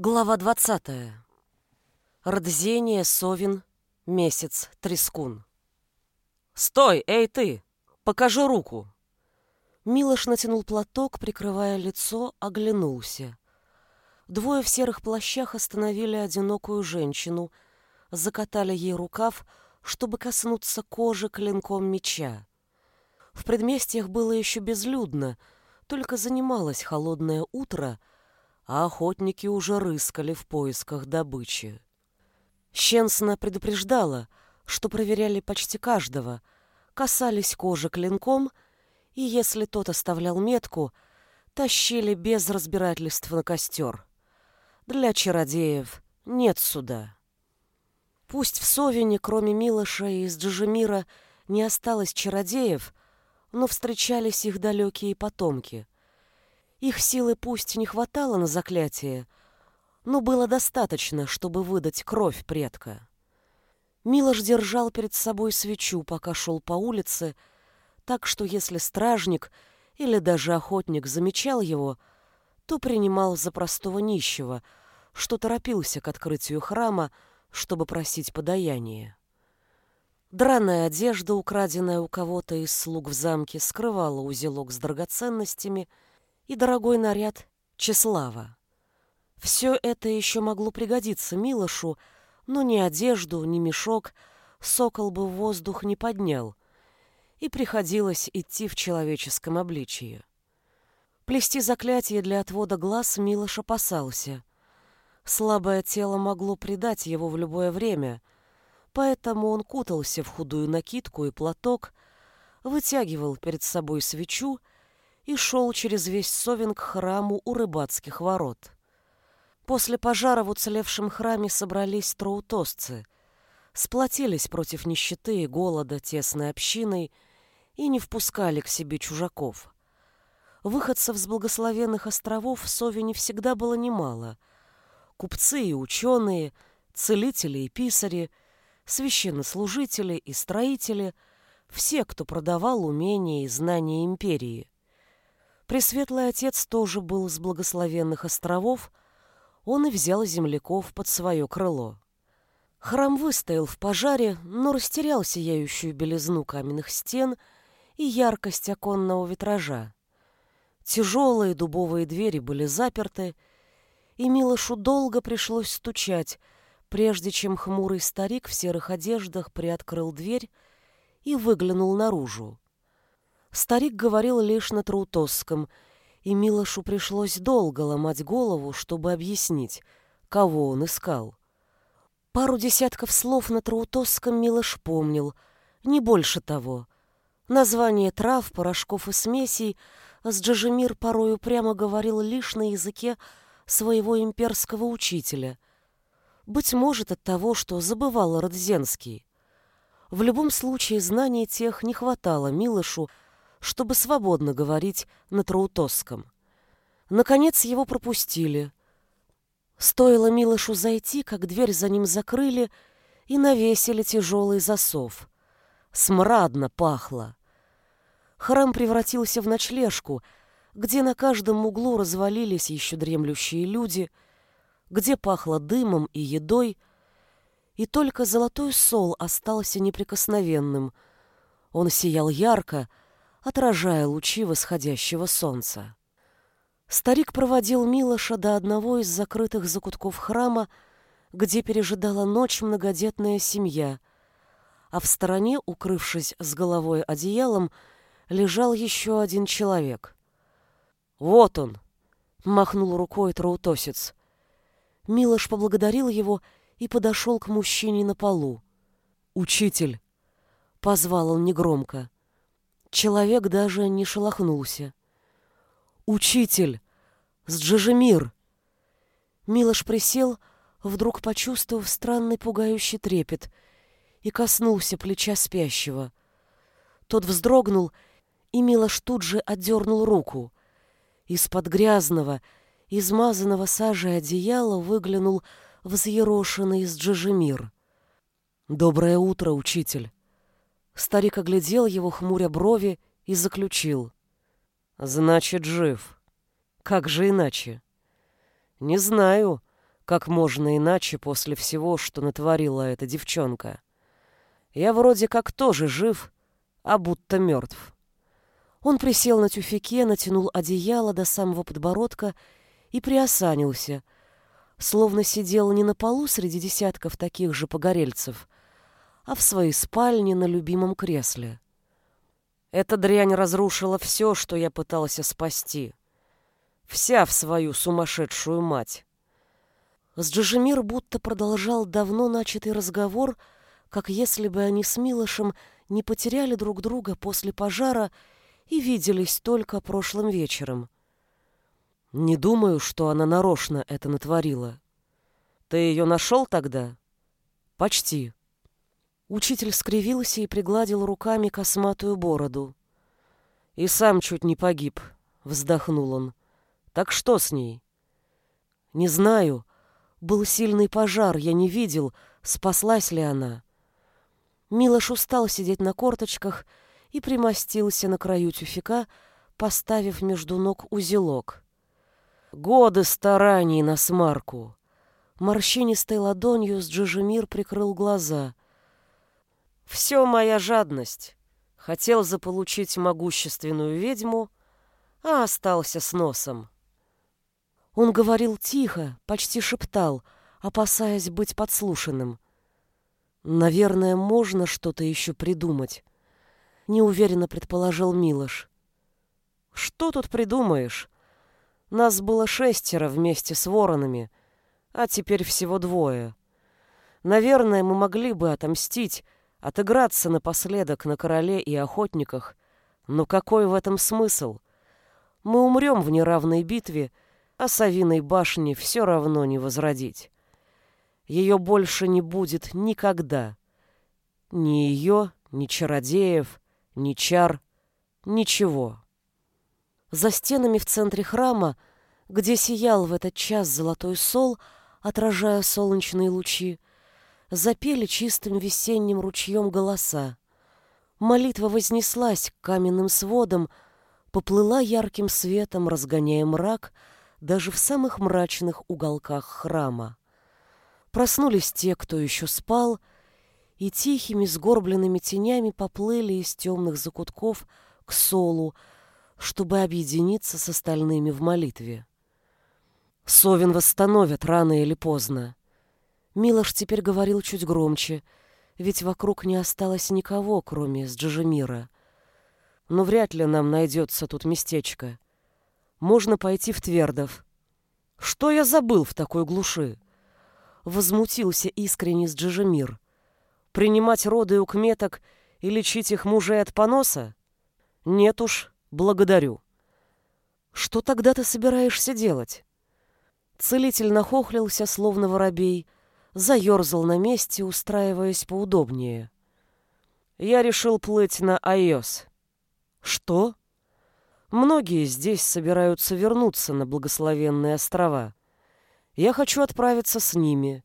Глава 20. Родзение, Совин, месяц, Трескун. «Стой, эй ты! Покажи руку!» Милош натянул платок, прикрывая лицо, оглянулся. Двое в серых плащах остановили одинокую женщину, закатали ей рукав, чтобы коснуться кожи клинком меча. В предместьях было еще безлюдно, только занималось холодное утро — а охотники уже рыскали в поисках добычи. Щенсна предупреждала, что проверяли почти каждого, касались кожи клинком, и если тот оставлял метку, тащили без разбирательств на костер. Для чародеев нет суда. Пусть в Совине, кроме Милоша и из Джижемира, не осталось чародеев, но встречались их далекие потомки — их силы пусть не хватало на заклятие, но было достаточно, чтобы выдать кровь предка. Милош держал перед собой свечу, пока шел по улице, так что если стражник или даже охотник замечал его, то принимал за простого нищего, что торопился к открытию храма, чтобы просить подаяние. Драная одежда, украденная у кого-то из слуг в замке, скрывала узелок с драгоценностями — и дорогой наряд Чеслава. Все это еще могло пригодиться Милошу, но ни одежду, ни мешок сокол бы в воздух не поднял, и приходилось идти в человеческом обличии. Плести заклятие для отвода глаз Милош опасался. Слабое тело могло предать его в любое время, поэтому он кутался в худую накидку и платок, вытягивал перед собой свечу и шел через весь Совин к храму у рыбацких ворот. После пожара в уцелевшем храме собрались троутосцы, сплотились против нищеты и голода тесной общиной и не впускали к себе чужаков. Выходцев с благословенных островов в Совине всегда было немало. Купцы и ученые, целители и писари, священнослужители и строители — все, кто продавал умения и знания империи. Пресветлый Отец тоже был с благословенных островов, он и взял земляков под свое крыло. Храм выстоял в пожаре, но растерял сияющую белизну каменных стен и яркость оконного витража. Тяжелые дубовые двери были заперты, и Милошу долго пришлось стучать, прежде чем хмурый старик в серых одеждах приоткрыл дверь и выглянул наружу. Старик говорил лишь на траутосском, и Милошу пришлось долго ломать голову, чтобы объяснить, кого он искал. Пару десятков слов на траутосском Милош помнил, не больше того. Название трав, порошков и смесей с Джажемир порою прямо говорил лишь на языке своего имперского учителя. Быть может, от того, что забывал Родзенский. В любом случае, знаний тех не хватало Милошу, чтобы свободно говорить на траутосском. Наконец его пропустили. Стоило Милошу зайти, как дверь за ним закрыли и навесили тяжелый засов. Смрадно пахло. Храм превратился в ночлежку, где на каждом углу развалились еще дремлющие люди, где пахло дымом и едой, и только золотой сол остался неприкосновенным. Он сиял ярко, отражая лучи восходящего солнца. Старик проводил Милоша до одного из закрытых закутков храма, где пережидала ночь многодетная семья, а в стороне, укрывшись с головой одеялом, лежал еще один человек. «Вот он!» — махнул рукой троутосец. Милош поблагодарил его и подошел к мужчине на полу. «Учитель!» — позвал он негромко. Человек даже не шелохнулся. «Учитель! С Джижемир!» Милош присел, вдруг почувствовав странный пугающий трепет, и коснулся плеча спящего. Тот вздрогнул, и Милош тут же отдернул руку. Из-под грязного, измазанного сажей одеяла выглянул взъерошенный из Джижемир. «Доброе утро, учитель!» Старик оглядел его, хмуря брови, и заключил. «Значит, жив. Как же иначе?» «Не знаю, Как можно иначе после всего, что натворила эта девчонка? Я вроде как тоже жив, а будто мертв. Он присел на тюфяке, натянул одеяло до самого подбородка и приосанился, словно сидел не на полу среди десятков таких же погорельцев, а в своей спальне на любимом кресле. Эта дрянь разрушила все, что я пытался спасти. Вся в свою сумасшедшую мать. С Джижемир будто продолжал давно начатый разговор, как если бы они с Милошем не потеряли друг друга после пожара и виделись только прошлым вечером. Не думаю, что она нарочно это натворила. Ты ее нашел тогда? Почти. Учитель скривился и пригладил руками косматую бороду. И сам чуть не погиб, вздохнул он. Так что с ней? Не знаю, был сильный пожар, я не видел, спаслась ли она. Милош устал сидеть на корточках и примостился на краю тюфяка, поставив между ног узелок. Годы стараний на смарку. Морщинистой ладонью с Джижемир прикрыл глаза. Все моя жадность. Хотел заполучить могущественную ведьму, а остался с носом. Он говорил тихо, почти шептал, опасаясь быть подслушанным. «Наверное, можно что-то еще придумать», — неуверенно предположил Милош. «Что тут придумаешь? Нас было шестеро вместе с воронами, а теперь всего двое. Наверное, мы могли бы отомстить, отыграться напоследок на короле и охотниках, но какой в этом смысл? Мы умрем в неравной битве, — а Савиной башни все равно не возродить. Ее больше не будет никогда. Ни ее, ни чародеев, ни чар, ничего. За стенами в центре храма, где сиял в этот час золотой сол, отражая солнечные лучи, запели чистым весенним ручьем голоса. Молитва вознеслась к каменным сводам, поплыла ярким светом, разгоняя мрак — даже в самых мрачных уголках храма. Проснулись те, кто еще спал, и тихими сгорбленными тенями поплыли из темных закутков к Солу, чтобы объединиться с остальными в молитве. Совин восстановят рано или поздно. Милош теперь говорил чуть громче, ведь вокруг не осталось никого, кроме Сджижемира. Но вряд ли нам найдется тут местечко можно пойти в Твердов. Что я забыл в такой глуши? Возмутился искренне с Джижемир. Принимать роды у кметок и лечить их мужей от поноса? Нет уж, благодарю. Что тогда ты собираешься делать? Целитель нахохлился, словно воробей, заерзал на месте, устраиваясь поудобнее. Я решил плыть на Айос. Что? Многие здесь собираются вернуться на благословенные острова. Я хочу отправиться с ними.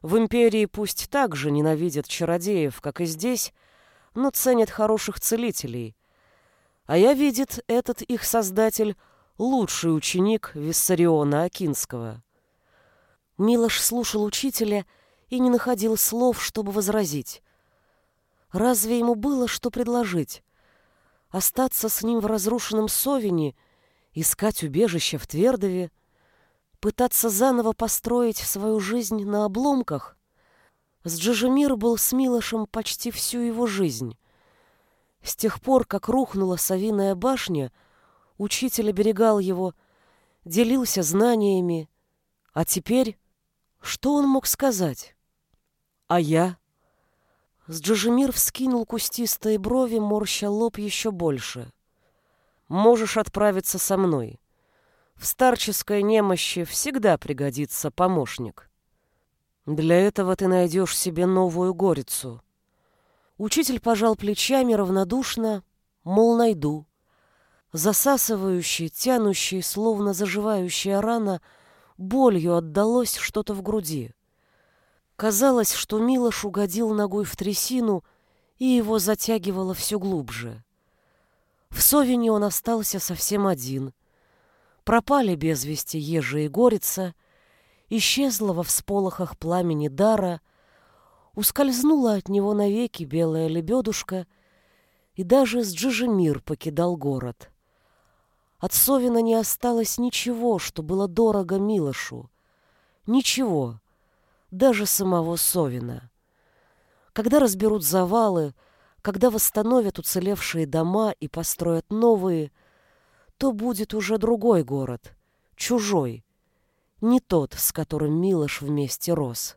В империи пусть так же ненавидят чародеев, как и здесь, но ценят хороших целителей. А я, видит, этот их создатель лучший ученик Виссариона Акинского. Милош слушал учителя и не находил слов, чтобы возразить. Разве ему было что предложить? остаться с ним в разрушенном Совине, искать убежище в Твердове, пытаться заново построить свою жизнь на обломках. С Джижемир был с Милошем почти всю его жизнь. С тех пор, как рухнула Савиная башня, учитель оберегал его, делился знаниями, а теперь что он мог сказать? А я? Сджижемир вскинул кустистые брови, морща лоб еще больше. «Можешь отправиться со мной. В старческой немощи всегда пригодится помощник. Для этого ты найдешь себе новую горицу». Учитель пожал плечами равнодушно, мол, найду. Засасывающий, тянущий, словно заживающая рана, болью отдалось что-то в груди. Казалось, что Милош угодил ногой в трясину, и его затягивало все глубже. В Совине он остался совсем один. Пропали без вести Ежи и Горица, исчезла во всполохах пламени дара, ускользнула от него навеки белая лебедушка, и даже с Джижемир покидал город. От Совина не осталось ничего, что было дорого Милошу. Ничего, даже самого Совина. Когда разберут завалы, когда восстановят уцелевшие дома и построят новые, то будет уже другой город, чужой, не тот, с которым Милош вместе рос.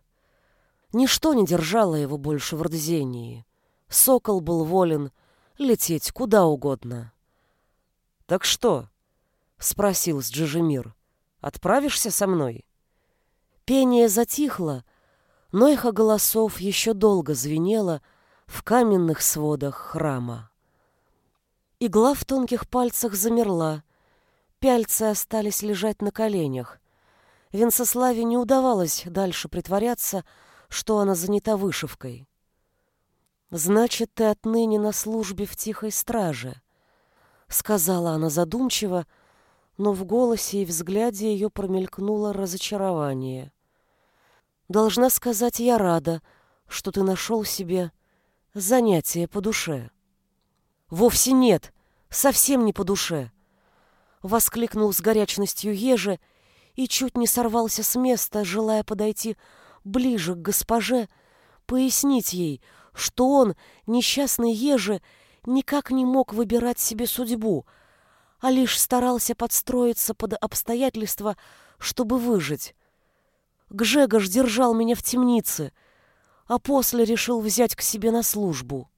Ничто не держало его больше в Рдзении. Сокол был волен лететь куда угодно. «Так что?» — спросил Сджижемир. «Отправишься со мной?» Пение затихло, но эхо голосов еще долго звенело в каменных сводах храма. Игла в тонких пальцах замерла, пяльцы остались лежать на коленях. Венцеславе не удавалось дальше притворяться, что она занята вышивкой. «Значит, ты отныне на службе в тихой страже», — сказала она задумчиво, но в голосе и взгляде ее промелькнуло разочарование. «Должна сказать, я рада, что ты нашел себе занятие по душе». «Вовсе нет, совсем не по душе», — воскликнул с горячностью Ежи и чуть не сорвался с места, желая подойти ближе к госпоже, пояснить ей, что он, несчастный Ежи, никак не мог выбирать себе судьбу, а лишь старался подстроиться под обстоятельства, чтобы выжить. Гжегош держал меня в темнице, а после решил взять к себе на службу.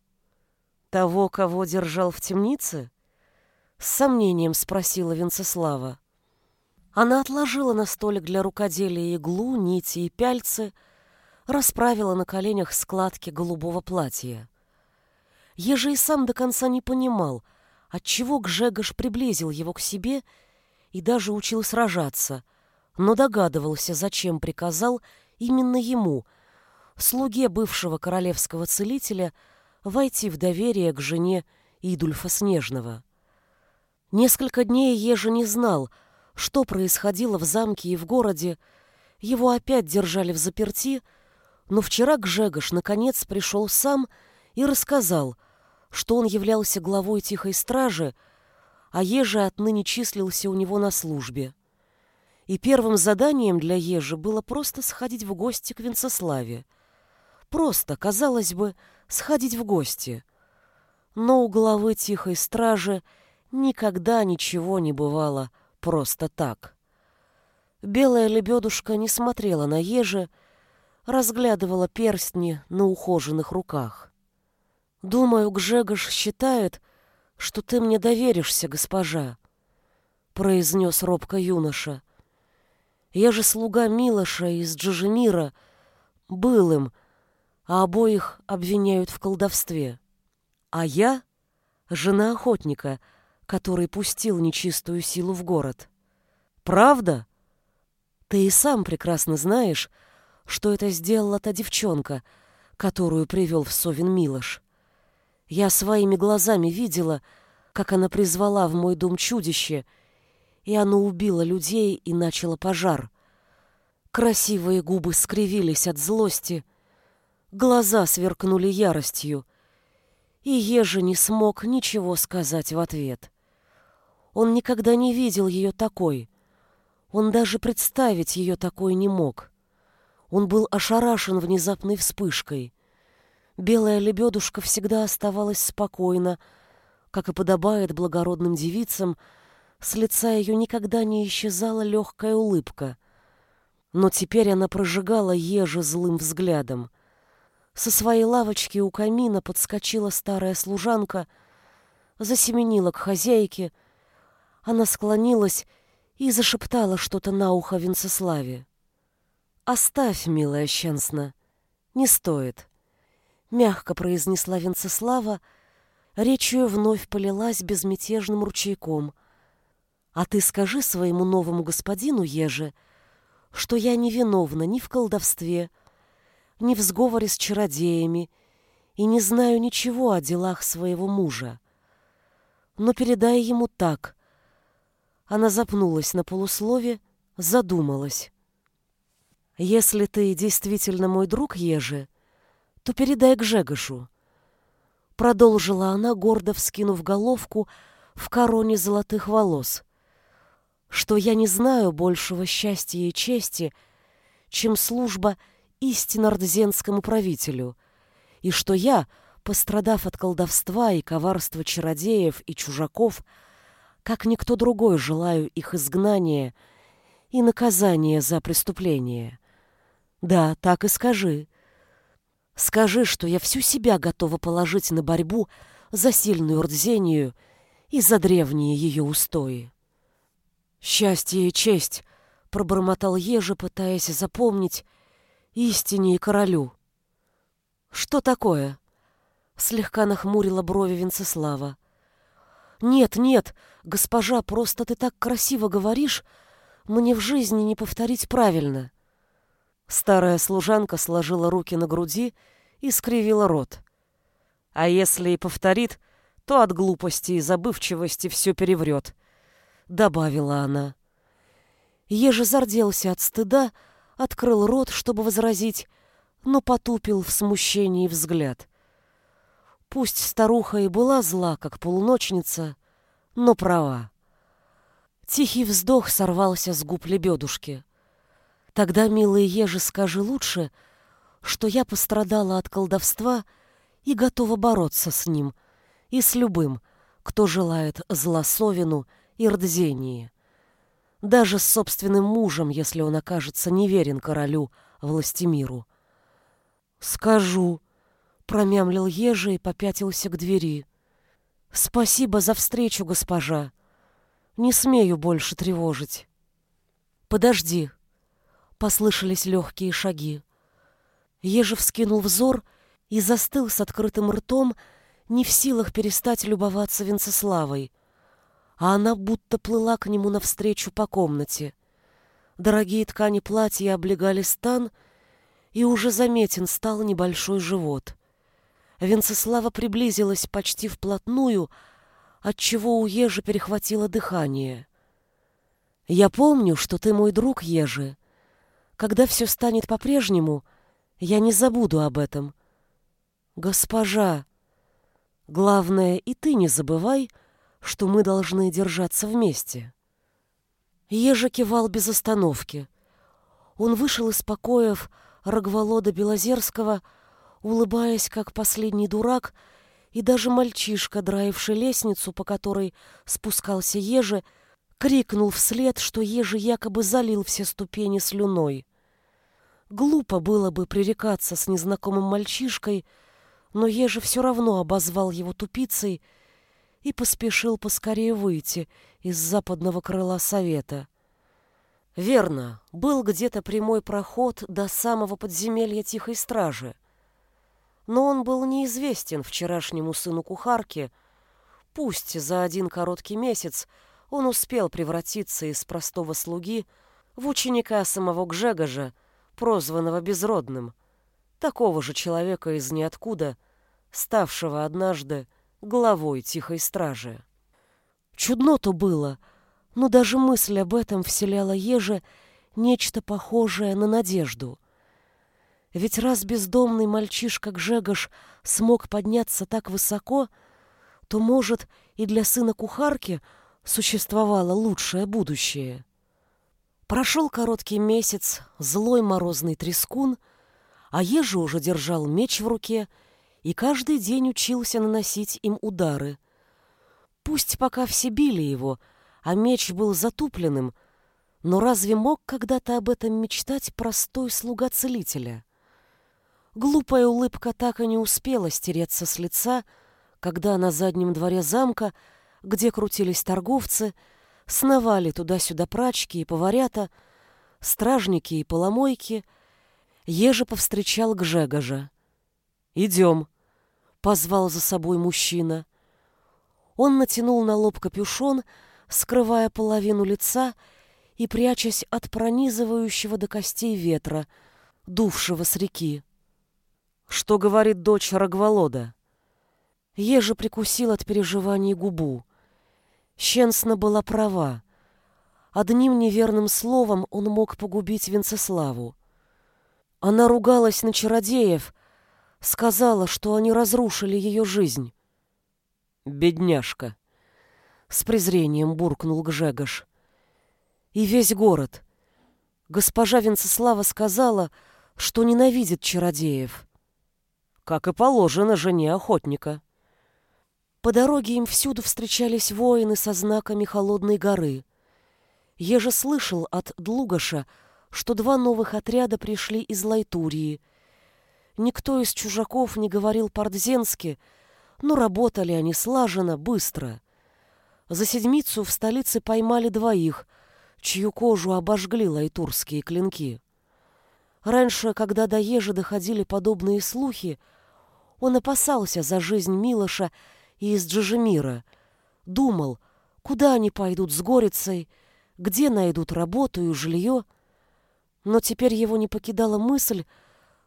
Того, кого держал в темнице? С сомнением спросила Венцеслава. Она отложила на столик для рукоделия иглу, нити и пяльцы, расправила на коленях складки голубого платья. Еже и сам до конца не понимал, отчего Гжегош приблизил его к себе и даже учил сражаться, но догадывался, зачем приказал именно ему, слуге бывшего королевского целителя, войти в доверие к жене Идульфа Снежного. Несколько дней Ежи не знал, что происходило в замке и в городе. Его опять держали в заперти, но вчера Гжегош наконец пришел сам и рассказал, что он являлся главой тихой стражи, а Ежи отныне числился у него на службе. И первым заданием для Ежи было просто сходить в гости к Венцеславе. Просто, казалось бы, сходить в гости. Но у главы тихой стражи никогда ничего не бывало просто так. Белая лебедушка не смотрела на Ежи, разглядывала перстни на ухоженных руках. «Думаю, Гжегош считает, что ты мне доверишься, госпожа», — произнес робко юноша. «Я же слуга Милоша из Джижемира, был им, а обоих обвиняют в колдовстве. А я — жена охотника, который пустил нечистую силу в город. Правда? Ты и сам прекрасно знаешь, что это сделала та девчонка, которую привел в Совин Милош. Я своими глазами видела, как она призвала в мой дом чудище, и оно убило людей и начало пожар. Красивые губы скривились от злости, глаза сверкнули яростью, и Ежи не смог ничего сказать в ответ. Он никогда не видел ее такой. Он даже представить ее такой не мог. Он был ошарашен внезапной вспышкой. Белая лебедушка всегда оставалась спокойна, как и подобает благородным девицам, с лица ее никогда не исчезала легкая улыбка. Но теперь она прожигала ежи злым взглядом. Со своей лавочки у камина подскочила старая служанка, засеменила к хозяйке. Она склонилась и зашептала что-то на ухо Венцеславе. «Оставь, милая Щенсна, не стоит», — мягко произнесла Венцеслава, речью вновь полилась безмятежным ручейком. «А ты скажи своему новому господину, Еже, что я не виновна ни в колдовстве, ни в сговоре с чародеями и не знаю ничего о делах своего мужа. Но передай ему так». Она запнулась на полуслове, задумалась. Если ты действительно мой друг, Ежи, то передай к Жегошу. Продолжила она, гордо вскинув головку в короне золотых волос. Что я не знаю большего счастья и чести, чем служба истинно рдзенскому правителю, и что я, пострадав от колдовства и коварства чародеев и чужаков, как никто другой желаю их изгнания и наказания за преступление. Да, так и скажи. Скажи, что я всю себя готова положить на борьбу за сильную Рдзению и за древние ее устои. «Счастье и честь!» — пробормотал Ежи, пытаясь запомнить истине и королю. «Что такое?» — слегка нахмурила брови Венцеслава. «Нет, нет, госпожа, просто ты так красиво говоришь, мне в жизни не повторить правильно». Старая служанка сложила руки на груди и скривила рот. А если и повторит, то от глупости и забывчивости все переврет, — добавила она. Еже зарделся от стыда, открыл рот, чтобы возразить, но потупил в смущении взгляд. Пусть старуха и была зла, как полуночница, но права. Тихий вздох сорвался с губ лебедушки. Тогда, милый Ежи, скажи лучше, что я пострадала от колдовства и готова бороться с ним и с любым, кто желает зла и Рдзении. Даже с собственным мужем, если он окажется неверен королю Властимиру. «Скажу», — промямлил Ежи и попятился к двери. «Спасибо за встречу, госпожа. Не смею больше тревожить». «Подожди», — послышались легкие шаги. Ежев скинул взор и застыл с открытым ртом, не в силах перестать любоваться Венцеславой. А она будто плыла к нему навстречу по комнате. Дорогие ткани платья облегали стан, и уже заметен стал небольшой живот. Венцеслава приблизилась почти вплотную, отчего у Ежи перехватило дыхание. «Я помню, что ты мой друг, Ежи. Когда все станет по-прежнему, я не забуду об этом. Госпожа, главное, и ты не забывай, что мы должны держаться вместе». Ежа кивал без остановки. Он вышел из покоев Рогволода Белозерского, улыбаясь, как последний дурак, и даже мальчишка, драивший лестницу, по которой спускался Ежи, крикнул вслед, что Ежи якобы залил все ступени слюной. Глупо было бы пререкаться с незнакомым мальчишкой, но Ежи все равно обозвал его тупицей и поспешил поскорее выйти из западного крыла совета. Верно, был где-то прямой проход до самого подземелья Тихой Стражи. Но он был неизвестен вчерашнему сыну кухарки. Пусть за один короткий месяц он успел превратиться из простого слуги в ученика самого Гжегожа, прозванного Безродным, такого же человека из ниоткуда, ставшего однажды главой Тихой Стражи. Чудно-то было — но даже мысль об этом вселяла еже нечто похожее на надежду. Ведь раз бездомный мальчишка Гжегош смог подняться так высоко, то, может, и для сына кухарки существовало лучшее будущее. Прошел короткий месяц, злой морозный трескун, а Ежи уже держал меч в руке и каждый день учился наносить им удары. Пусть пока все били его — а меч был затупленным, но разве мог когда-то об этом мечтать простой слуга целителя? Глупая улыбка так и не успела стереться с лица, когда на заднем дворе замка, где крутились торговцы, сновали туда-сюда прачки и поварята, стражники и поломойки, Ежи повстречал Гжегожа. «Идем», — позвал за собой мужчина. Он натянул на лоб капюшон, скрывая половину лица и прячась от пронизывающего до костей ветра, дувшего с реки. Что говорит дочь Рогволода? Ежа прикусил от переживаний губу. Щенсна была права. Одним неверным словом он мог погубить Венцеславу. Она ругалась на чародеев, сказала, что они разрушили ее жизнь. «Бедняжка!» — с презрением буркнул Гжегош. «И весь город. Госпожа Венцеслава сказала, что ненавидит чародеев. Как и положено жене охотника». По дороге им всюду встречались воины со знаками Холодной горы. Еже слышал от Длугаша, что два новых отряда пришли из Лайтурии. Никто из чужаков не говорил по-рдзенски, но работали они слаженно, быстро. За седмицу в столице поймали двоих, чью кожу обожгли лайтурские клинки. Раньше, когда до Ежи доходили подобные слухи, он опасался за жизнь Милоша и из Джижемира, думал, куда они пойдут с Горицей, где найдут работу и жилье, но теперь его не покидала мысль,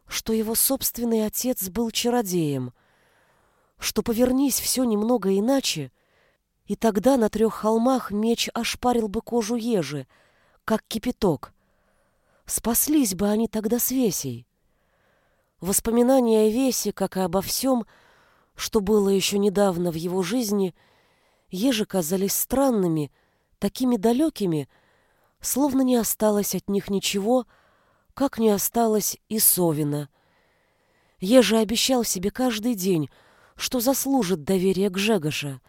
что его собственный отец был чародеем, что повернись все немного иначе, и тогда на трех холмах меч ошпарил бы кожу ежи, как кипяток. Спаслись бы они тогда с Весей. Воспоминания о Весе, как и обо всем, что было еще недавно в его жизни, ежи казались странными, такими далекими, словно не осталось от них ничего, как не осталось и Совина. Ежа обещал себе каждый день, что заслужит доверие к Жегоша,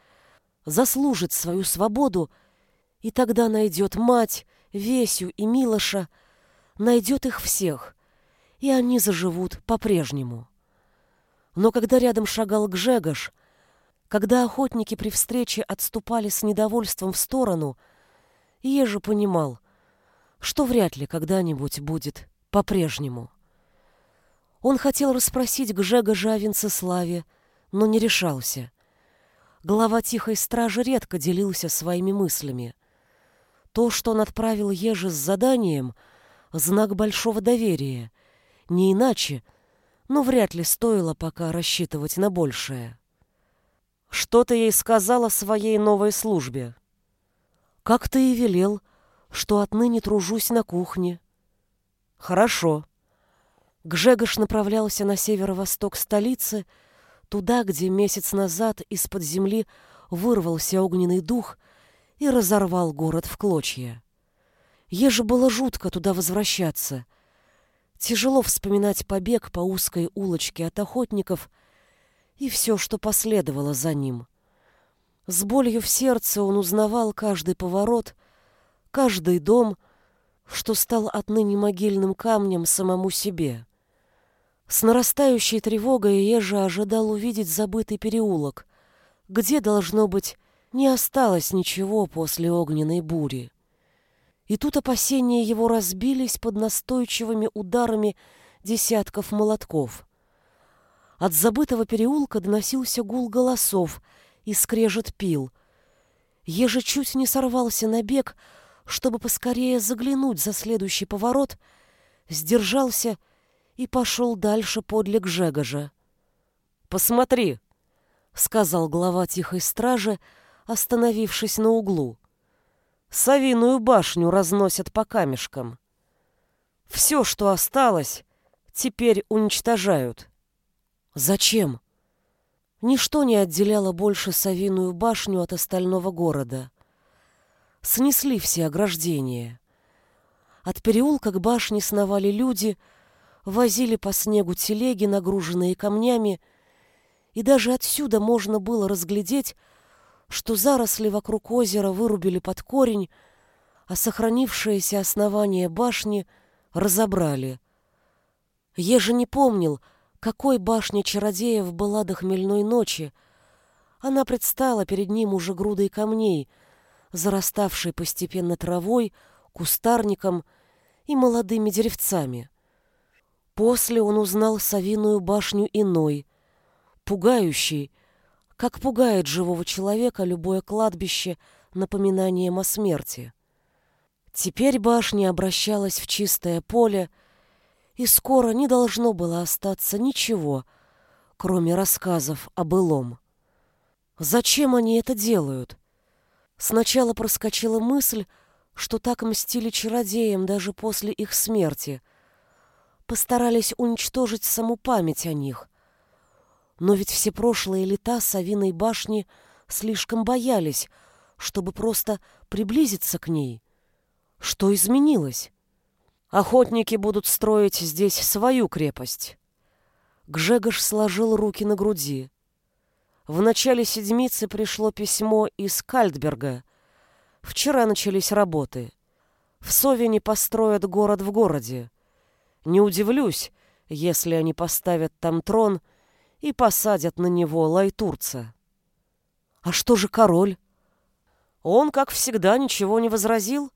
заслужит свою свободу, и тогда найдет мать, Весю и Милоша, найдет их всех, и они заживут по-прежнему. Но когда рядом шагал Гжегош, когда охотники при встрече отступали с недовольством в сторону, Ежи понимал, что вряд ли когда-нибудь будет по-прежнему. Он хотел расспросить Гжегожа о Венцеславе, но не решался. Глава тихой стражи редко делился своими мыслями. То, что он отправил Ежи с заданием, знак большого доверия. Не иначе, но вряд ли стоило пока рассчитывать на большее. Что ты ей сказала о своей новой службе? Как ты и велел, что отныне тружусь на кухне. Хорошо. Гжегош направлялся на северо-восток столицы, туда, где месяц назад из-под земли вырвался огненный дух и разорвал город в клочья. Еже было жутко туда возвращаться. Тяжело вспоминать побег по узкой улочке от охотников и все, что последовало за ним. С болью в сердце он узнавал каждый поворот, каждый дом, что стал отныне могильным камнем самому себе. С нарастающей тревогой Ежа ожидал увидеть забытый переулок, где, должно быть, не осталось ничего после огненной бури. И тут опасения его разбились под настойчивыми ударами десятков молотков. От забытого переулка доносился гул голосов и скрежет пил. Еже чуть не сорвался на бег, чтобы поскорее заглянуть за следующий поворот, сдержался и пошел дальше подле Гжегожа. «Посмотри!» — сказал глава тихой стражи, остановившись на углу. «Савиную башню разносят по камешкам. Все, что осталось, теперь уничтожают». «Зачем?» Ничто не отделяло больше Савиную башню от остального города снесли все ограждения. От переулка к башне сновали люди, возили по снегу телеги, нагруженные камнями, и даже отсюда можно было разглядеть, что заросли вокруг озера вырубили под корень, а сохранившееся основание башни разобрали. Еже не помнил, какой башня чародеев была до хмельной ночи. Она предстала перед ним уже грудой камней — зараставшей постепенно травой, кустарником и молодыми деревцами. После он узнал совиную башню иной, пугающий, как пугает живого человека любое кладбище напоминанием о смерти. Теперь башня обращалась в чистое поле, и скоро не должно было остаться ничего, кроме рассказов о былом. Зачем они это делают? Сначала проскочила мысль, что так мстили чародеям даже после их смерти. постарались уничтожить саму память о них. Но ведь все прошлые лета Савиной башни слишком боялись, чтобы просто приблизиться к ней. Что изменилось? Охотники будут строить здесь свою крепость. Гжегош сложил руки на груди. В начале седмицы пришло письмо из Кальдберга. Вчера начались работы. В Совине построят город в городе. Не удивлюсь, если они поставят там трон и посадят на него лайтурца. А что же король? Он, как всегда, ничего не возразил.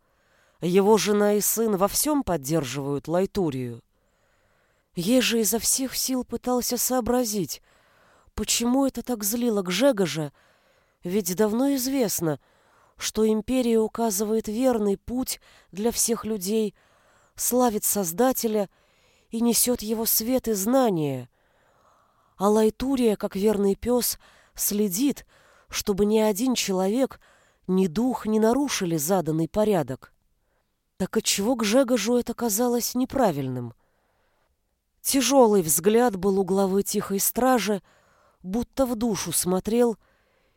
Его жена и сын во всем поддерживают Лайтурию. Ежи изо всех сил пытался сообразить, почему это так злило Гжегожа, ведь давно известно, что империя указывает верный путь для всех людей, славит Создателя и несет его свет и знания. А Лайтурия, как верный пес, следит, чтобы ни один человек, ни дух не нарушили заданный порядок. Так отчего к Жегожу это казалось неправильным? Тяжелый взгляд был у главы тихой стражи, будто в душу смотрел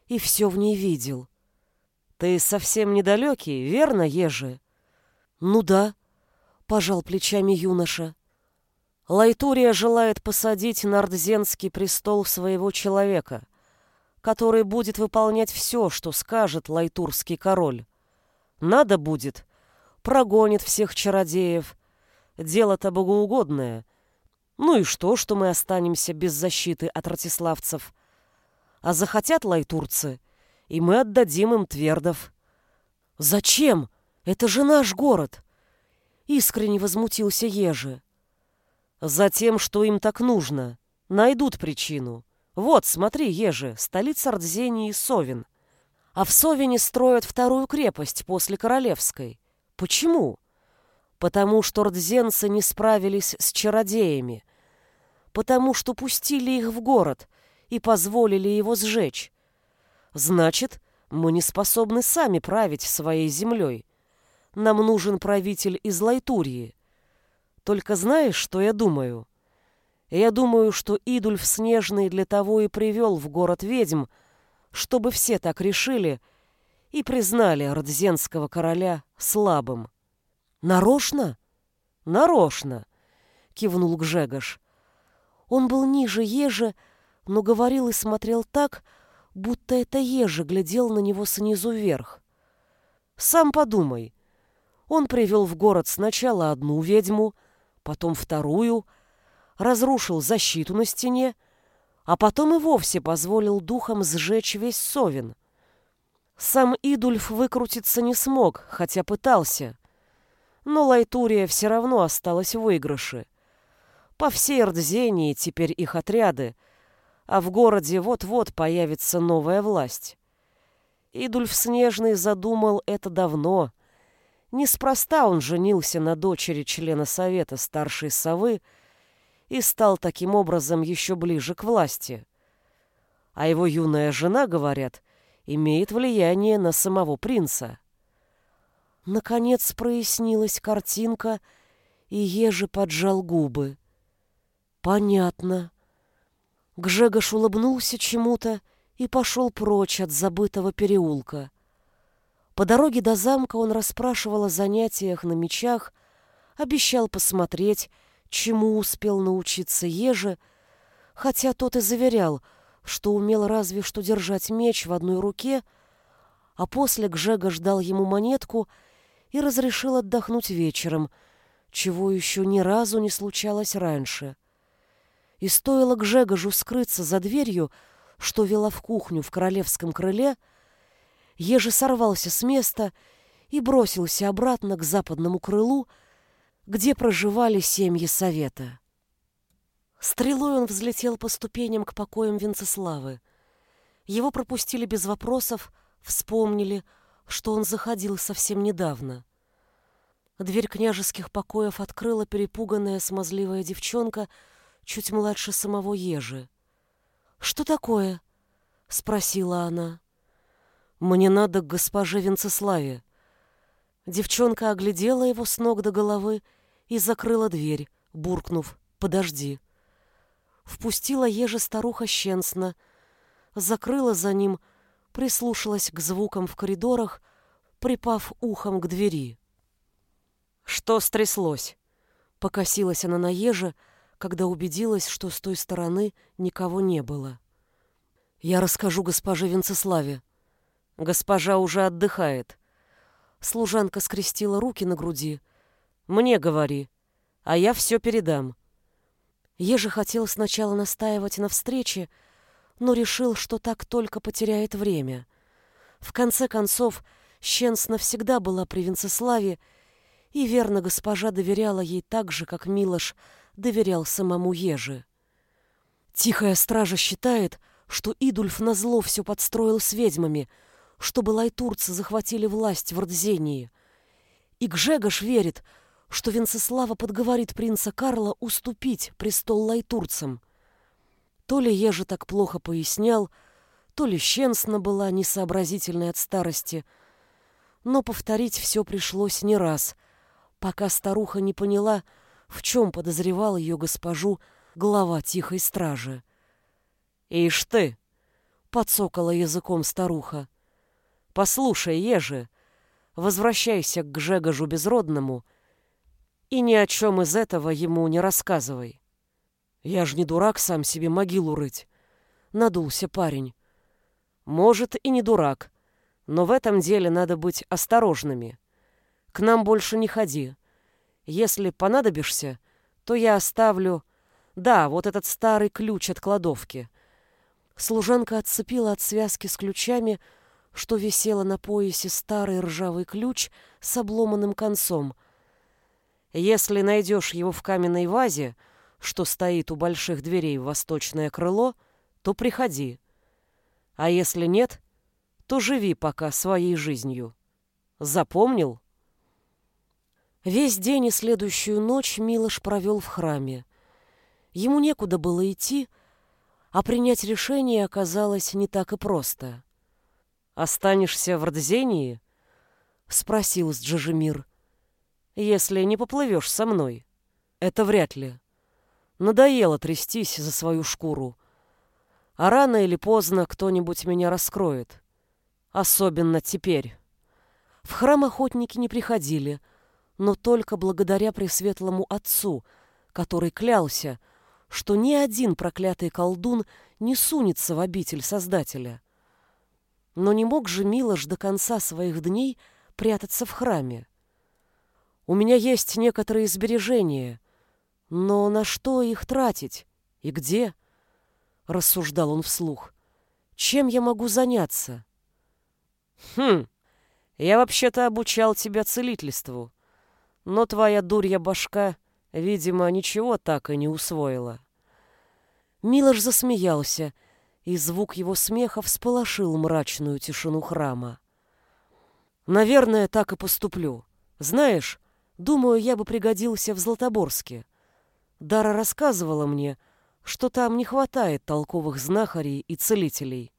и все в ней видел. «Ты совсем недалекий, верно, Ежи?» «Ну да», — пожал плечами юноша. Лайтурия желает посадить на Ардзенский престол своего человека, который будет выполнять все, что скажет лайтурский король. Надо будет, прогонит всех чародеев. Дело-то богоугодное. Ну и что, что мы останемся без защиты от ратиславцев? А захотят лайтурцы, и мы отдадим им твердов. Зачем? Это же наш город. Искренне возмутился Ежи. Затем, что им так нужно. Найдут причину. Вот, смотри, Ежи, столица Ардзении Совин. А в Совине строят вторую крепость после Королевской. Почему? Потому что рдзенцы не справились с чародеями. Потому что пустили их в город и позволили его сжечь. Значит, мы не способны сами править своей землей. Нам нужен правитель из Лайтурии. Только знаешь, что я думаю? Я думаю, что Идульф Снежный для того и привел в город ведьм, чтобы все так решили — и признали Родзенского короля слабым. «Нарочно?» «Нарочно!» — кивнул Гжегош. Он был ниже Ежи, но говорил и смотрел так, будто это Ежи глядел на него снизу вверх. «Сам подумай. Он привел в город сначала одну ведьму, потом вторую, разрушил защиту на стене, а потом и вовсе позволил духам сжечь весь Совин. Сам Идульф выкрутиться не смог, хотя пытался. Но Лайтурия все равно осталась в выигрыше. По всей Рдзении теперь их отряды, а в городе вот-вот появится новая власть. Идульф Снежный задумал это давно. Неспроста он женился на дочери члена совета старшей совы и стал таким образом еще ближе к власти. А его юная жена, говорят, имеет влияние на самого принца. Наконец прояснилась картинка, и Ежи поджал губы. Понятно. Гжегош улыбнулся чему-то и пошел прочь от забытого переулка. По дороге до замка он расспрашивал о занятиях на мечах, обещал посмотреть, чему успел научиться Ежи, хотя тот и заверял — что умел разве что держать меч в одной руке, а после Гжега ждал ему монетку и разрешил отдохнуть вечером, чего еще ни разу не случалось раньше. И стоило Гжегожу скрыться за дверью, что вела в кухню в королевском крыле, Ежи сорвался с места и бросился обратно к западному крылу, где проживали семьи совета. Стрелой он взлетел по ступеням к покоям Венцеславы. Его пропустили без вопросов, вспомнили, что он заходил совсем недавно. Дверь княжеских покоев открыла перепуганная смазливая девчонка, чуть младше самого Ежи. «Что такое?» — спросила она. «Мне надо к госпоже Венцеславе». Девчонка оглядела его с ног до головы и закрыла дверь, буркнув «Подожди». Впустила еже старуха щенсно, закрыла за ним, прислушалась к звукам в коридорах, припав ухом к двери. «Что стряслось?» Покосилась она на еже, когда убедилась, что с той стороны никого не было. «Я расскажу госпоже Венцеславе. Госпожа уже отдыхает». Служанка скрестила руки на груди. «Мне говори, а я все передам». Еже хотел сначала настаивать на встрече, но решил, что так только потеряет время. В конце концов, Щенс навсегда была при Венцеславе, и верно госпожа доверяла ей так же, как Милош доверял самому Еже. Тихая стража считает, что Идульф назло все подстроил с ведьмами, чтобы лайтурцы захватили власть в Рдзении. И Гжегош верит, что Венцеслава подговорит принца Карла уступить престол лайтурцам. То ли Ежи так плохо пояснял, то ли Щенсна была несообразительной от старости, но повторить все пришлось не раз, пока старуха не поняла, в чем подозревал ее госпожу глава тихой стражи. «Ишь ты!» — подсокала языком старуха. «Послушай, Ежи, возвращайся к Гжегожу Безродному и ни о чем из этого ему не рассказывай. Я ж не дурак сам себе могилу рыть», — надулся парень. «Может, и не дурак, но в этом деле надо быть осторожными. К нам больше не ходи. Если понадобишься, то я оставлю... Да, вот этот старый ключ от кладовки. Служанка отцепила от связки с ключами, что висела на поясе старый ржавый ключ с обломанным концом. Если найдешь его в каменной вазе, что стоит у больших дверей в восточное крыло, то приходи. А если нет, то живи пока своей жизнью. Запомнил? Весь день и следующую ночь Милош провел в храме. Ему некуда было идти, а принять решение оказалось не так и просто. «Останешься в Рдзении?» — спросил Сджижемир. «Если не поплывешь со мной. Это вряд ли. Надоело трястись за свою шкуру. А рано или поздно кто-нибудь меня раскроет. Особенно теперь». В храм охотники не приходили — но только благодаря Пресветлому Отцу, который клялся, что ни один проклятый колдун не сунется в обитель Создателя. Но не мог же Милош до конца своих дней прятаться в храме. У меня есть некоторые сбережения, но на что их тратить и где? Рассуждал он вслух. Чем я могу заняться? Хм, я вообще-то обучал тебя целительству. Но твоя дурья башка, видимо, ничего так и не усвоила. Милош засмеялся, и звук его смеха всполошил мрачную тишину храма. «Наверное, так и поступлю. Знаешь, думаю, я бы пригодился в Златоборске. Дара рассказывала мне, что там не хватает толковых знахарей и целителей.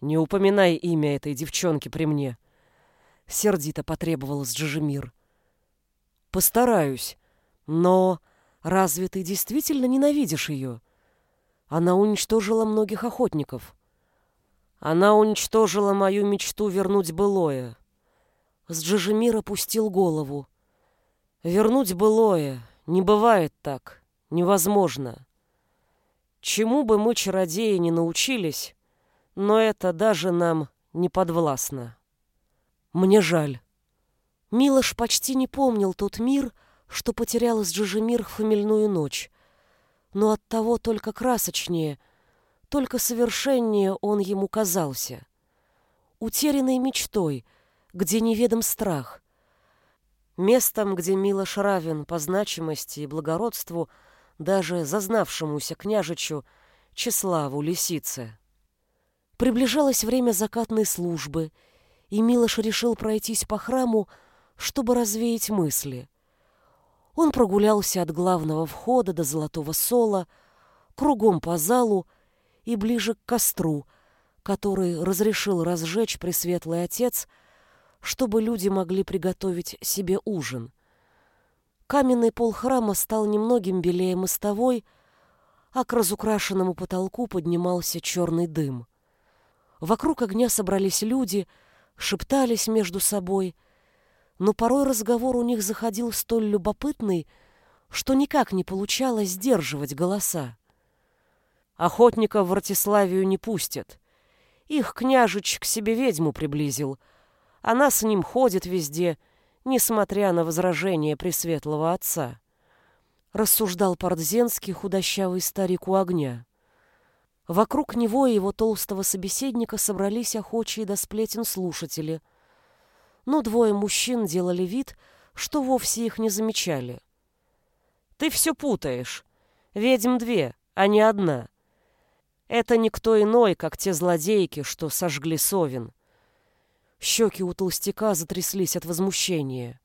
Не упоминай имя этой девчонки при мне. Сердито потребовал Джижемир. Постараюсь. Но разве ты действительно ненавидишь ее? Она уничтожила многих охотников. Она уничтожила мою мечту вернуть былое. Сджижемир опустил голову. Вернуть былое. Не бывает так. Невозможно. Чему бы мы, чародеи, не научились, но это даже нам не подвластно. Мне жаль. Милош почти не помнил тот мир, что потерял из Джижемир в хмельную ночь. Но оттого только красочнее, только совершеннее он ему казался. Утерянной мечтой, где неведом страх. Местом, где Милош равен по значимости и благородству даже зазнавшемуся княжичу Чеславу Лисице. Приближалось время закатной службы, и Милош решил пройтись по храму, чтобы развеять мысли. Он прогулялся от главного входа до золотого сола, кругом по залу и ближе к костру, который разрешил разжечь Пресветлый Отец, чтобы люди могли приготовить себе ужин. Каменный пол храма стал немногим белее мостовой, а к разукрашенному потолку поднимался черный дым. Вокруг огня собрались люди, шептались между собой, но порой разговор у них заходил столь любопытный, что никак не получалось сдерживать голоса. Охотников в Ратиславию не пустят. Их княжич к себе ведьму приблизил. Она с ним ходит везде, несмотря на возражения Пресветлого Отца. Рассуждал Портзенский худощавый старик у огня. Вокруг него и его толстого собеседника собрались охочие до сплетен слушатели. Но двое мужчин делали вид, что вовсе их не замечали. «Ты все путаешь. Ведьм две, а не одна», это никто иной, как те злодейки, что сожгли Совин. Щеки у толстяка затряслись от возмущения.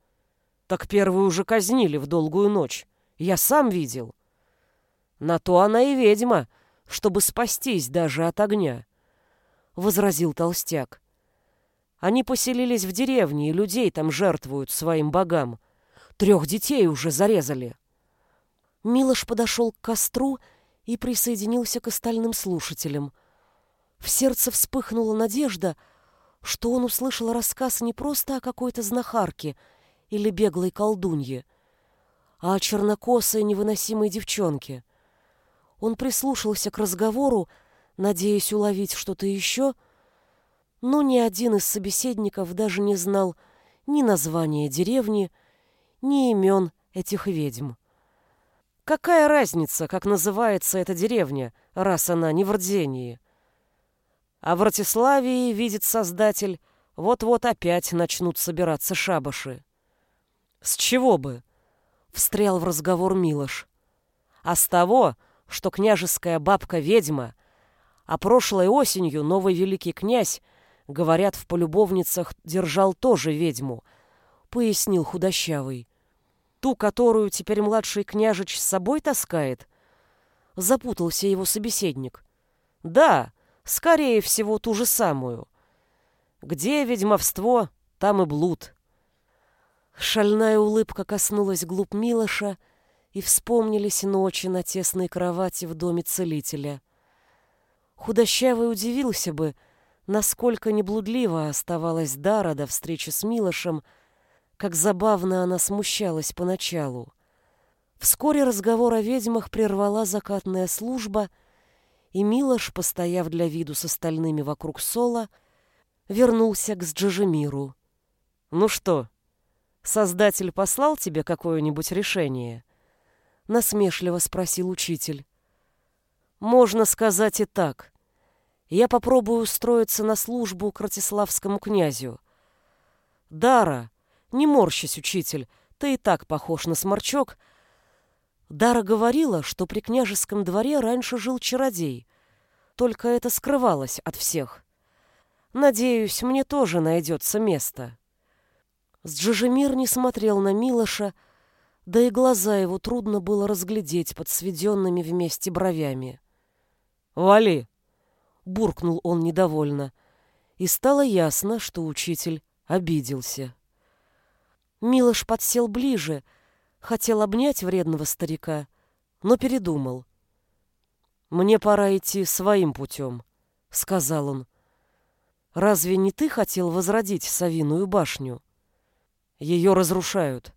Так первую уже казнили в долгую ночь. Я сам видел. На то она и ведьма, чтобы спастись даже от огня, — возразил толстяк. Они поселились в деревне, и людей там жертвуют своим богам. Трех детей уже зарезали. Милош подошел к костру и присоединился к остальным слушателям. В сердце вспыхнула надежда, что он услышал рассказ не просто о какой-то знахарке или беглой колдунье, а о чернокосой невыносимой девчонке. Он прислушался к разговору, надеясь уловить что-то еще, но ни один из собеседников даже не знал ни названия деревни, ни имен этих ведьм. Какая разница, как называется эта деревня, раз она не в Рдзении? А в Ратиславии, видит Создатель, вот-вот опять начнут собираться шабаши. С чего бы? Встрял в разговор Милош. А с того, что княжеская бабка-ведьма, а прошлой осенью новый великий князь, говорят, в полюбовницах держал тоже ведьму, пояснил худощавый. Ту, которую теперь младший княжич с собой таскает? Запутался его собеседник. Да, скорее всего, ту же самую. Где ведьмовство, там и блуд. Шальная улыбка коснулась глуп Милоша, и вспомнились ночи на тесной кровати в доме целителя. Худощавый удивился бы, насколько неблудливо оставалась Дара до встречи с Милошем, как забавно она смущалась поначалу. Вскоре разговор о ведьмах прервала закатная служба, и Милош, постояв для виду с остальными вокруг Сола, вернулся к Сджижемиру. «Ну что, Создатель послал тебе какое-нибудь решение?» — насмешливо спросил учитель. «Можно сказать и так. Я попробую устроиться на службу к Ратиславскому князю. Дара, не морщись, учитель, ты и так похож на сморчок. Дара говорила, что при княжеском дворе раньше жил чародей. Только это скрывалось от всех. Надеюсь, мне тоже найдется место. Сджижемир не смотрел на Милоша, да и глаза его трудно было разглядеть под сведенными вместе бровями. «Вали!» — буркнул он недовольно, и стало ясно, что учитель обиделся. Милош подсел ближе, хотел обнять вредного старика, но передумал. «Мне пора идти своим путем», — сказал он. «Разве не ты хотел возродить Савиную башню?» «Ее разрушают»,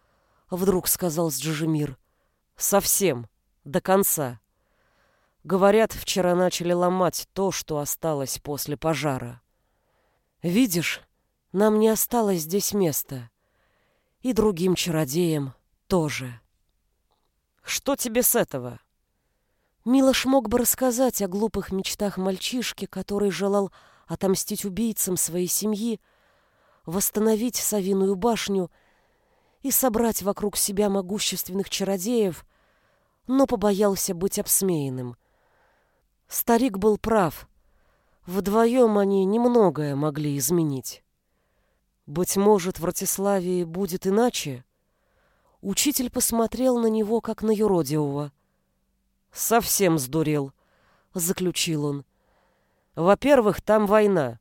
— вдруг сказал Сджижемир. «Совсем, до конца. Говорят, вчера начали ломать то, что осталось после пожара. Видишь, нам не осталось здесь места и другим чародеям тоже. Что тебе с этого? Милош мог бы рассказать о глупых мечтах мальчишки, который желал отомстить убийцам своей семьи, восстановить Савиную башню и собрать вокруг себя могущественных чародеев, но побоялся быть обсмеянным. Старик был прав. Вдвоем они немногое могли изменить. Быть может, в Ратиславии будет иначе? Учитель посмотрел на него, как на юродивого. «Совсем сдурел», — заключил он. «Во-первых, там война,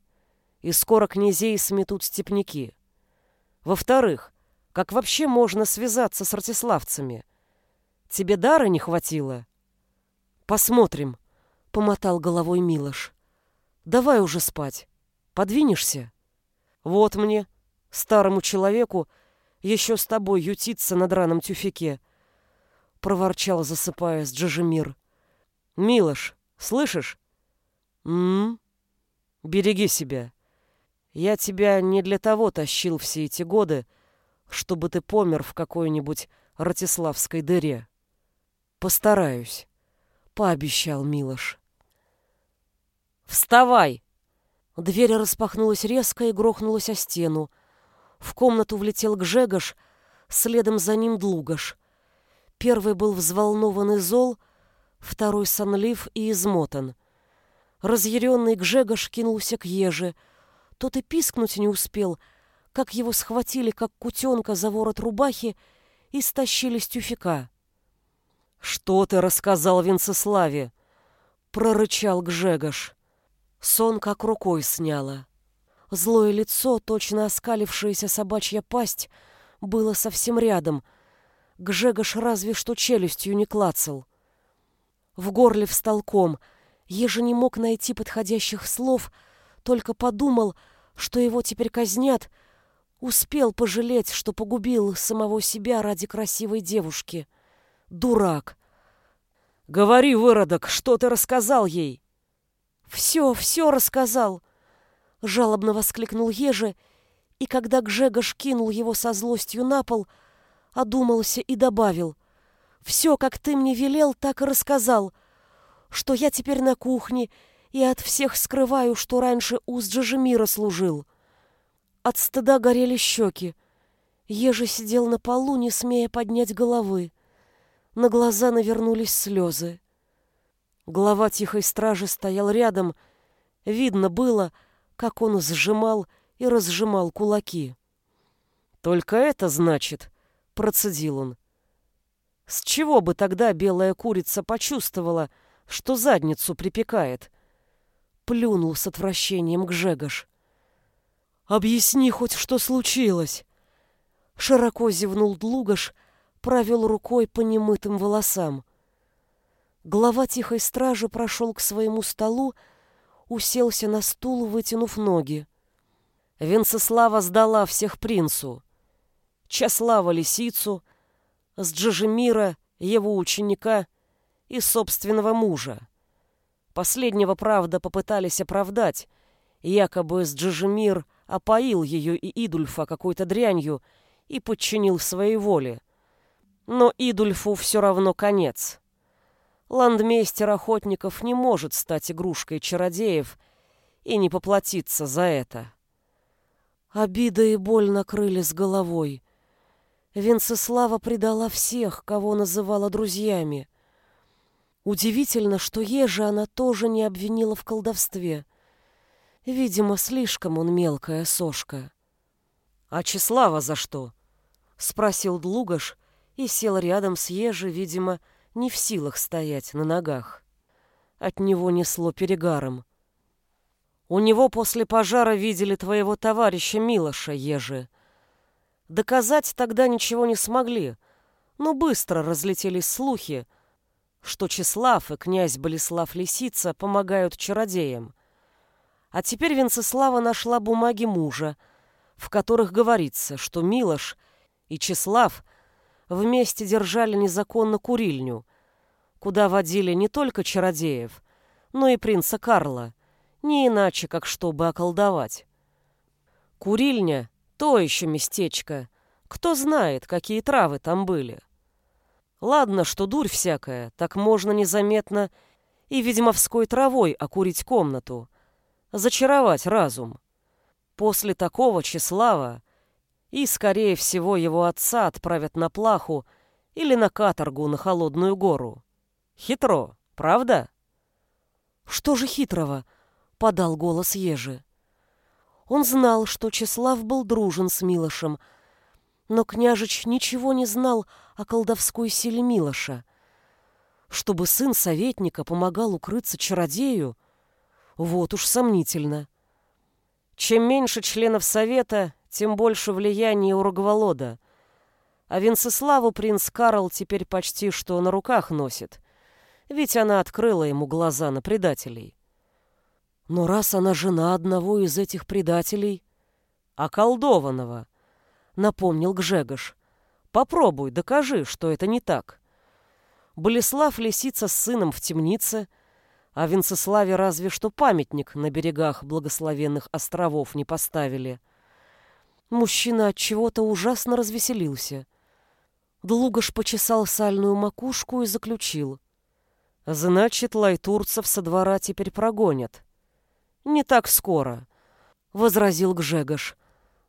и скоро князей сметут степняки. Во-вторых, Как вообще можно связаться с артиславцами? Тебе дара не хватило? Посмотрим, помотал головой Милош. Давай уже спать. Подвинешься? Вот мне, старому человеку, еще с тобой ютиться на драном тюфяке, проворчал, засыпая с Джажемир. Милош, слышишь? М, -м, береги себя. Я тебя не для того тащил все эти годы, чтобы ты помер в какой-нибудь ратиславской дыре. Постараюсь, пообещал Милош. Вставай! Дверь распахнулась резко и грохнулась о стену. В комнату влетел Гжегош, следом за ним Длугаш. Первый был взволнован и зол, второй сонлив и измотан. Разъяренный Гжегош кинулся к еже. Тот и пискнуть не успел, как его схватили, как кутенка, за ворот рубахи и стащили с тюфяка. «Что ты рассказал Венцеславе?» — прорычал Гжегош. Сон как рукой сняло. Злое лицо, точно оскалившаяся собачья пасть, было совсем рядом. Гжегош разве что челюстью не клацал. В горле встал ком. Еже не мог найти подходящих слов, только подумал, что его теперь казнят, успел пожалеть, что погубил самого себя ради красивой девушки. Дурак. «Говори, выродок, что ты рассказал ей?» «Все, все рассказал!» Жалобно воскликнул Еже, и когда Гжегош кинул его со злостью на пол, одумался и добавил. «Все, как ты мне велел, так и рассказал, что я теперь на кухне и от всех скрываю, что раньше у Джажемира служил». От стыда горели щеки. Ежи сидел на полу, не смея поднять головы. На глаза навернулись слезы. Глава тихой стражи стоял рядом. Видно было, как он сжимал и разжимал кулаки. «Только это значит», — процедил он. «С чего бы тогда белая курица почувствовала, что задницу припекает?» Плюнул с отвращением Гжегош. «Объясни хоть, что случилось!» Широко зевнул Длугаш, провел рукой по немытым волосам. Глава тихой стражи прошел к своему столу, уселся на стул, вытянув ноги. Венцеслава сдала всех принцу. Часлава лисицу, с Джажемира, его ученика и собственного мужа. Последнего, правда, попытались оправдать, якобы с Джажемир опоил ее и Идульфа какой-то дрянью и подчинил своей воле. Но Идульфу все равно конец. Ландмейстер охотников не может стать игрушкой чародеев и не поплатиться за это. Обида и боль накрыли с головой. Венцеслава предала всех, кого называла друзьями. Удивительно, что Ежа она тоже не обвинила в колдовстве. Видимо, слишком он мелкая сошка. «А Числава за что?» — спросил Длугаш и сел рядом с Ежи, видимо, не в силах стоять на ногах. От него несло перегаром. У него после пожара видели твоего товарища Милоша, Ежи. Доказать тогда ничего не смогли, но быстро разлетелись слухи, что Числав и князь Болеслав Лисица помогают чародеям. А теперь Венцеслава нашла бумаги мужа, в которых говорится, что Милош и Числав вместе держали незаконно курильню, куда водили не только чародеев, но и принца Карла, не иначе, как чтобы околдовать. Курильня — то еще местечко. Кто знает, какие травы там были. Ладно, что дурь всякая, так можно незаметно и ведьмовской травой окурить комнату, зачаровать разум. После такого Числава и, скорее всего, его отца отправят на плаху или на каторгу на Холодную гору. Хитро, правда? Что же хитрого? Подал голос Ежи. Он знал, что Числав был дружен с Милошем, но княжич ничего не знал о колдовской силе Милоша. Чтобы сын советника помогал укрыться чародею, вот уж сомнительно. Чем меньше членов совета, тем больше влияния у Рогволода, А Венцеславу принц Карл теперь почти что на руках носит, ведь она открыла ему глаза на предателей. Но раз она жена одного из этих предателей, околдованного, напомнил Гжегош, попробуй, докажи, что это не так. Болеслав лисица с сыном в темнице, а Венцеславе разве что памятник на берегах благословенных островов не поставили. Мужчина от чего-то ужасно развеселился. Длугаш почесал сальную макушку и заключил. «Значит, лайтурцев со двора теперь прогонят». «Не так скоро», — возразил Гжегош.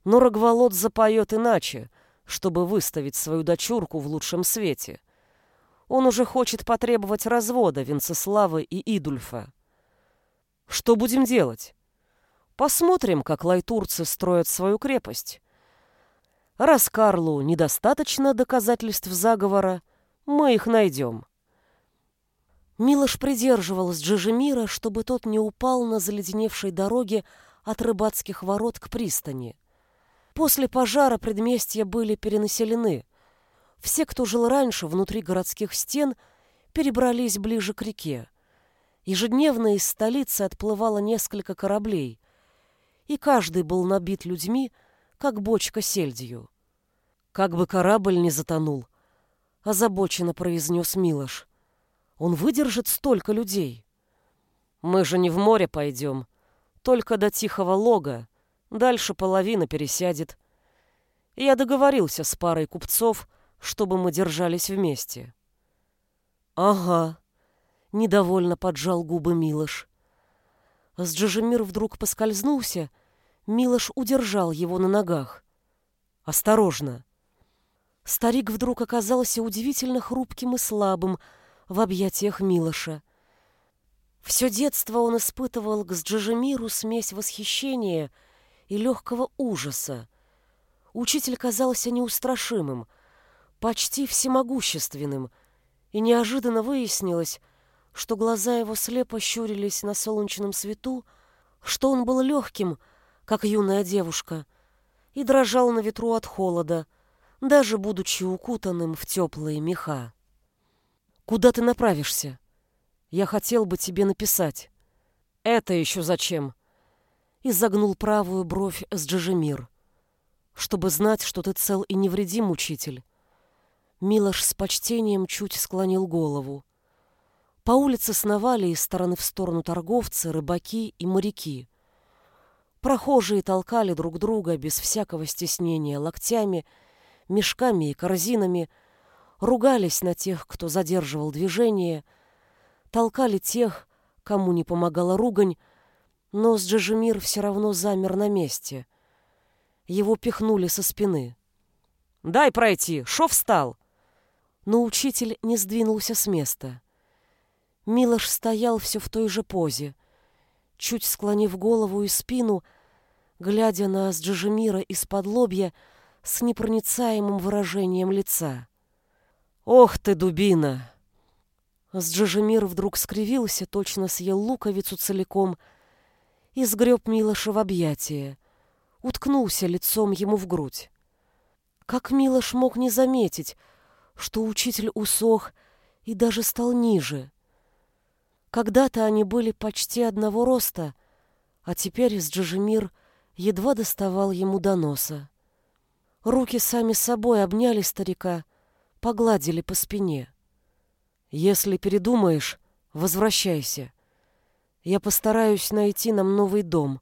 «Но Рогволод запоет иначе, чтобы выставить свою дочурку в лучшем свете. Он уже хочет потребовать развода Венцеславы и Идульфа. Что будем делать? Посмотрим, как лайтурцы строят свою крепость. Раз Карлу недостаточно доказательств заговора, мы их найдем». Милош придерживал с Джижемира, чтобы тот не упал на заледеневшей дороге от рыбацких ворот к пристани. После пожара предместья были перенаселены. Все, кто жил раньше внутри городских стен, перебрались ближе к реке. Ежедневно из столицы отплывало несколько кораблей, и каждый был набит людьми, как бочка сельдью. «Как бы корабль не затонул», — озабоченно произнес Милош. Он выдержит столько людей. Мы же не в море пойдем, только до Тихого Лога. Дальше половина пересядет. Я договорился с парой купцов, чтобы мы держались вместе. Ага, недовольно поджал губы Милош. С Джажемир вдруг поскользнулся, Милош удержал его на ногах. Осторожно. Старик вдруг оказался удивительно хрупким и слабым, в объятиях Милоша. Все детство он испытывал к Сджижемиру смесь восхищения и легкого ужаса. Учитель казался неустрашимым, почти всемогущественным, и неожиданно выяснилось, что глаза его слепо щурились на солнечном свету, что он был легким, как юная девушка, и дрожал на ветру от холода, даже будучи укутанным в теплые меха. Куда ты направишься? Я хотел бы тебе написать. Это еще зачем? Изогнул правую бровь с Джижемир. Чтобы знать, что ты цел и невредим, учитель. Милош с почтением чуть склонил голову. По улице сновали из стороны в сторону торговцы, рыбаки и моряки. Прохожие толкали друг друга без всякого стеснения локтями, мешками и корзинами, ругались на тех, кто задерживал движение, толкали тех, кому не помогала ругань, но Сджижемир все равно замер на месте. Его пихнули со спины. «Дай пройти! Шо встал?» Но учитель не сдвинулся с места. Милош стоял все в той же позе, чуть склонив голову и спину, глядя на Сджижемира из-под лобья с непроницаемым выражением лица. «Ох ты, дубина!» Сджижемир вдруг скривился, точно съел луковицу целиком и сгреб Милоша в объятия, уткнулся лицом ему в грудь. Как Милош мог не заметить, что учитель усох и даже стал ниже? Когда-то они были почти одного роста, а теперь Сджижемир едва доставал ему до носа. Руки сами собой обняли старика, погладили по спине. Если передумаешь, возвращайся. Я постараюсь найти нам новый дом.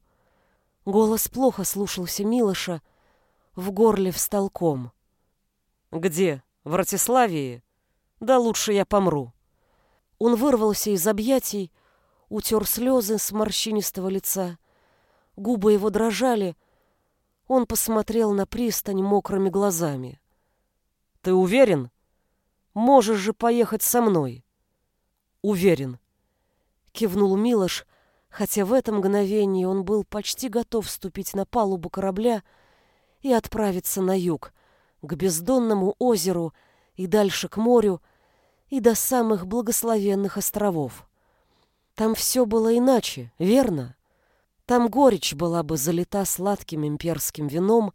Голос плохо слушался Милоша, в горле встал ком. Где? В Ратиславии? Да лучше я помру. Он вырвался из объятий, утер слезы с морщинистого лица. Губы его дрожали. Он посмотрел на пристань мокрыми глазами. Ты уверен? Можешь же поехать со мной. Уверен. Кивнул Милош, хотя в это мгновение он был почти готов вступить на палубу корабля и отправиться на юг, к бездонному озеру и дальше к морю, и до самых благословенных островов. Там все было иначе, верно? Там горечь была бы залита сладким имперским вином,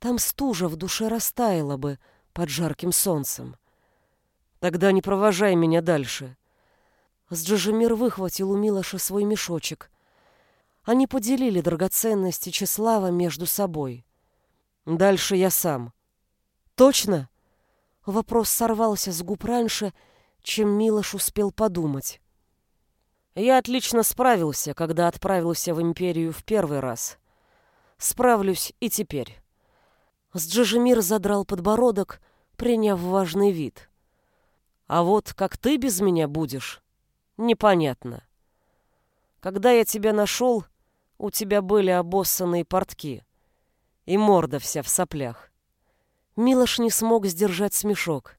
там стужа в душе растаяла бы, под жарким солнцем. Тогда не провожай меня дальше. Сджижемир выхватил у Милоша свой мешочек. Они поделили драгоценности Числава между собой. Дальше я сам. Точно? Вопрос сорвался с губ раньше, чем Милош успел подумать. Я отлично справился, когда отправился в Империю в первый раз. Справлюсь и теперь. Сджижемир задрал подбородок, приняв важный вид. А вот как ты без меня будешь, непонятно. Когда я тебя нашел, у тебя были обоссанные портки и морда вся в соплях. Милош не смог сдержать смешок.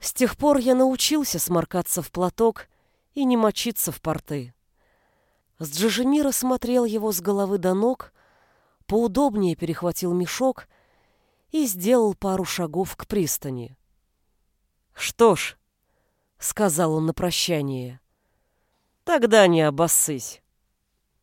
С тех пор я научился сморкаться в платок и не мочиться в порты. Сджижемира смотрел его с головы до ног, поудобнее перехватил мешок и сделал пару шагов к пристани. «Что ж», — сказал он на прощание, — «тогда не обоссысь».